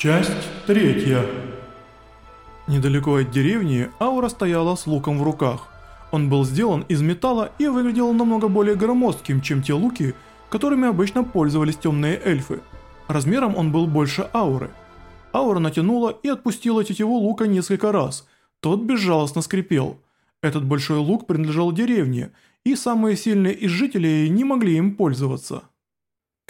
Часть третья. Недалеко от деревни Аура стояла с луком в руках. Он был сделан из металла и выглядел намного более громоздким, чем те луки, которыми обычно пользовались темные эльфы. Размером он был больше ауры. Аура натянула и отпустила тетиву лука несколько раз. Тот безжалостно скрипел. Этот большой лук принадлежал деревне, и самые сильные из жителей не могли им пользоваться.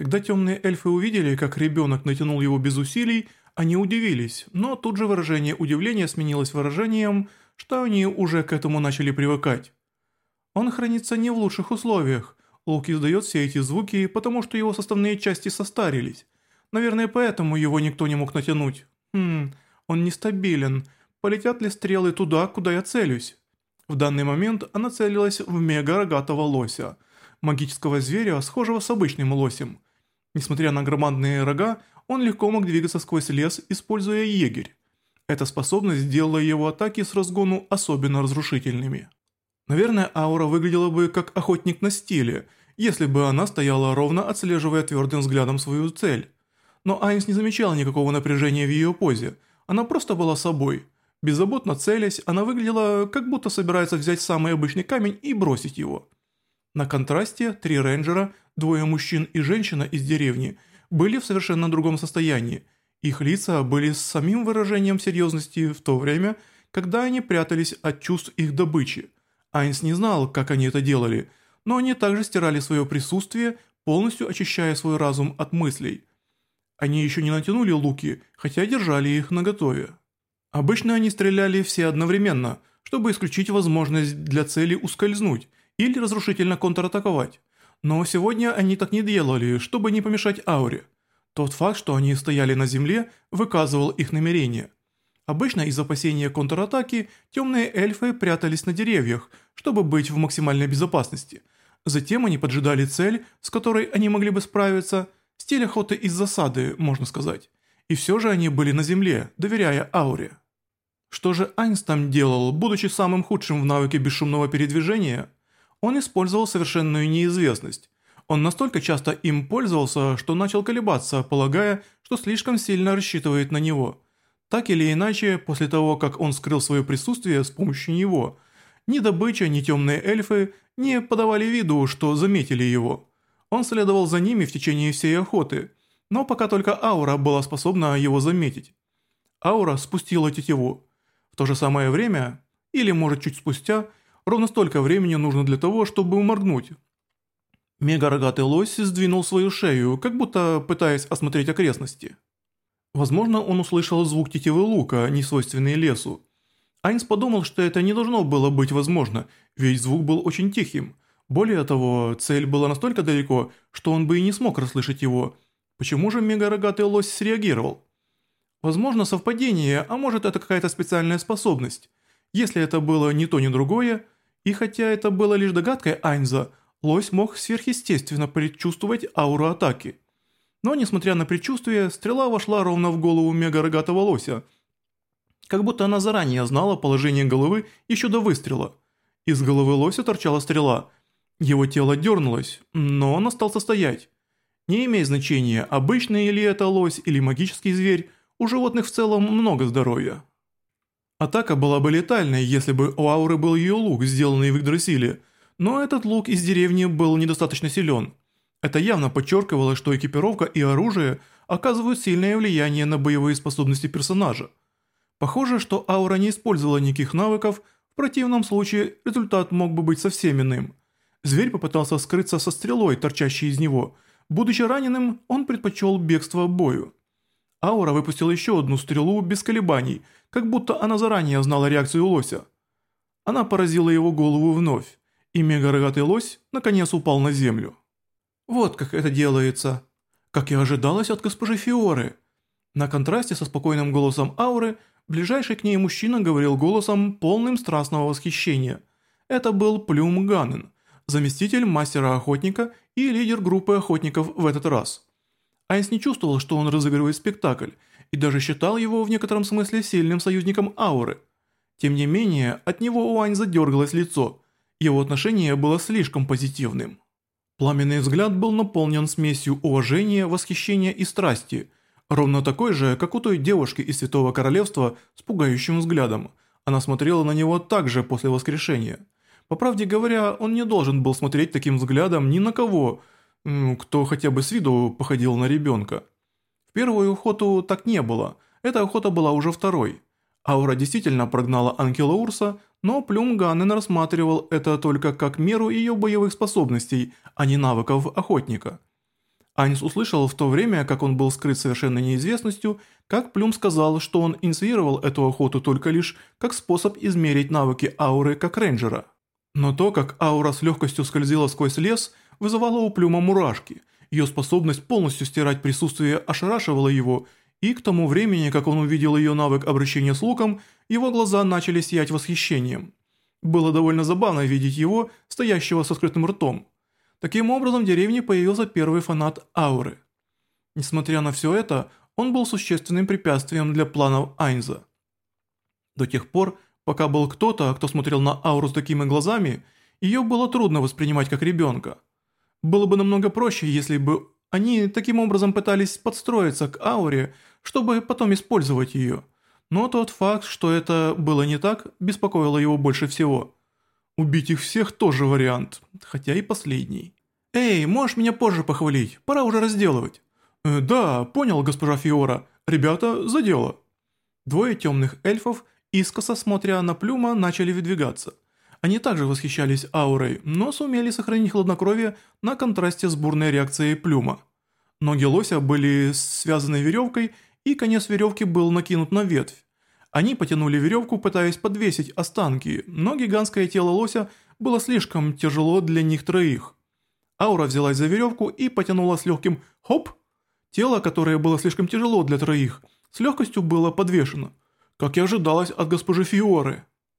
Когда темные эльфы увидели, как ребенок натянул его без усилий, они удивились, но тут же выражение удивления сменилось выражением, что они уже к этому начали привыкать. Он хранится не в лучших условиях, лук издает все эти звуки, потому что его составные части состарились. Наверное, поэтому его никто не мог натянуть. Хм, он нестабилен. Полетят ли стрелы туда, куда я целюсь? В данный момент она целилась в мега-рогатого лося, магического зверя, схожего с обычным лосем. Несмотря на громадные рога, он легко мог двигаться сквозь лес, используя егерь. Эта способность сделала его атаки с разгону особенно разрушительными. Наверное, аура выглядела бы как охотник на стиле, если бы она стояла ровно, отслеживая твердым взглядом свою цель. Но Айнс не замечал никакого напряжения в ее позе, она просто была собой. Беззаботно целясь, она выглядела, как будто собирается взять самый обычный камень и бросить его. На контрасте три рейнджера Двое мужчин и женщина из деревни были в совершенно другом состоянии. Их лица были с самим выражением серьезности в то время, когда они прятались от чувств их добычи. Айнс не знал, как они это делали, но они также стирали свое присутствие, полностью очищая свой разум от мыслей. Они еще не натянули луки, хотя держали их наготове. Обычно они стреляли все одновременно, чтобы исключить возможность для цели ускользнуть или разрушительно контратаковать. Но сегодня они так не делали, чтобы не помешать ауре. Тот факт, что они стояли на земле, выказывал их намерение. Обычно из опасения контратаки темные эльфы прятались на деревьях, чтобы быть в максимальной безопасности. Затем они поджидали цель, с которой они могли бы справиться, стиль охоты из засады, можно сказать. И все же они были на земле, доверяя ауре. Что же Айнс там делал, будучи самым худшим в навыке бесшумного передвижения – он использовал совершенную неизвестность. Он настолько часто им пользовался, что начал колебаться, полагая, что слишком сильно рассчитывает на него. Так или иначе, после того, как он скрыл свое присутствие с помощью него, ни добыча, ни темные эльфы не подавали виду, что заметили его. Он следовал за ними в течение всей охоты, но пока только аура была способна его заметить. Аура спустила тетиву. В то же самое время, или может чуть спустя, Ровно столько времени нужно для того, чтобы моргнуть. Мега-рогатый лось сдвинул свою шею, как будто пытаясь осмотреть окрестности. Возможно, он услышал звук тетивы лука, не свойственный лесу. Айнс подумал, что это не должно было быть возможно, ведь звук был очень тихим. Более того, цель была настолько далеко, что он бы и не смог расслышать его. Почему же мега-рогатый лось среагировал? Возможно, совпадение, а может это какая-то специальная способность. Если это было ни то, ни другое, и хотя это было лишь догадкой Айнза, лось мог сверхъестественно предчувствовать ауру атаки. Но, несмотря на предчувствие, стрела вошла ровно в голову мега-рогатого лося, как будто она заранее знала положение головы еще до выстрела. Из головы лося торчала стрела. Его тело дернулось, но он остался стоять. Не имеет значения, обычный ли это лось или магический зверь, у животных в целом много здоровья. Атака была бы летальной, если бы у Ауры был ее лук, сделанный в Игдрасиле, но этот лук из деревни был недостаточно силен. Это явно подчеркивало, что экипировка и оружие оказывают сильное влияние на боевые способности персонажа. Похоже, что Аура не использовала никаких навыков, в противном случае результат мог бы быть совсем иным. Зверь попытался скрыться со стрелой, торчащей из него. Будучи раненым, он предпочел бегство бою. Аура выпустила еще одну стрелу без колебаний, как будто она заранее знала реакцию лося. Она поразила его голову вновь, и мега-рогатый лось наконец упал на землю. Вот как это делается. Как и ожидалось от госпожи Фиоры. На контрасте со спокойным голосом Ауры, ближайший к ней мужчина говорил голосом полным страстного восхищения. Это был Плюм Ганнен, заместитель мастера-охотника и лидер группы охотников в этот раз. Айнс не чувствовал, что он разыгрывает спектакль, и даже считал его в некотором смысле сильным союзником ауры. Тем не менее, от него у Айнза дергалось лицо, его отношение было слишком позитивным. Пламенный взгляд был наполнен смесью уважения, восхищения и страсти. Ровно такой же, как у той девушки из Святого Королевства с пугающим взглядом. Она смотрела на него также после воскрешения. По правде говоря, он не должен был смотреть таким взглядом ни на кого, кто хотя бы с виду походил на ребенка. В первую охоту так не было, эта охота была уже второй. Аура действительно прогнала Анкела Урса, но Плюм Ганнен рассматривал это только как меру ее боевых способностей, а не навыков охотника. Айнс услышал в то время, как он был скрыт совершенной неизвестностью, как Плюм сказал, что он инициировал эту охоту только лишь как способ измерить навыки ауры как рейнджера. Но то, как аура с легкостью скользила сквозь лес, вызывало у Плюма мурашки. Ее способность полностью стирать присутствие ошарашивала его, и к тому времени, как он увидел ее навык обращения с луком, его глаза начали сиять восхищением. Было довольно забавно видеть его, стоящего со скрытым ртом. Таким образом, в деревне появился первый фанат ауры. Несмотря на все это, он был существенным препятствием для планов Айнза. До тех пор, Пока был кто-то, кто смотрел на ауру с такими глазами, ее было трудно воспринимать как ребенка. Было бы намного проще, если бы они таким образом пытались подстроиться к ауре, чтобы потом использовать ее. Но тот факт, что это было не так, беспокоило его больше всего. Убить их всех тоже вариант, хотя и последний. «Эй, можешь меня позже похвалить? Пора уже разделывать». «Э, «Да, понял, госпожа Фиора. Ребята, за дело». Двое темных эльфов Искоса, смотря на Плюма, начали выдвигаться. Они также восхищались аурой, но сумели сохранить хладнокровие на контрасте с бурной реакцией Плюма. Ноги лося были связаны веревкой, и конец веревки был накинут на ветвь. Они потянули веревку, пытаясь подвесить останки, но гигантское тело лося было слишком тяжело для них троих. Аура взялась за веревку и потянула с легким «хоп». Тело, которое было слишком тяжело для троих, с легкостью было подвешено как и ожидалось от госпожи Фиоры.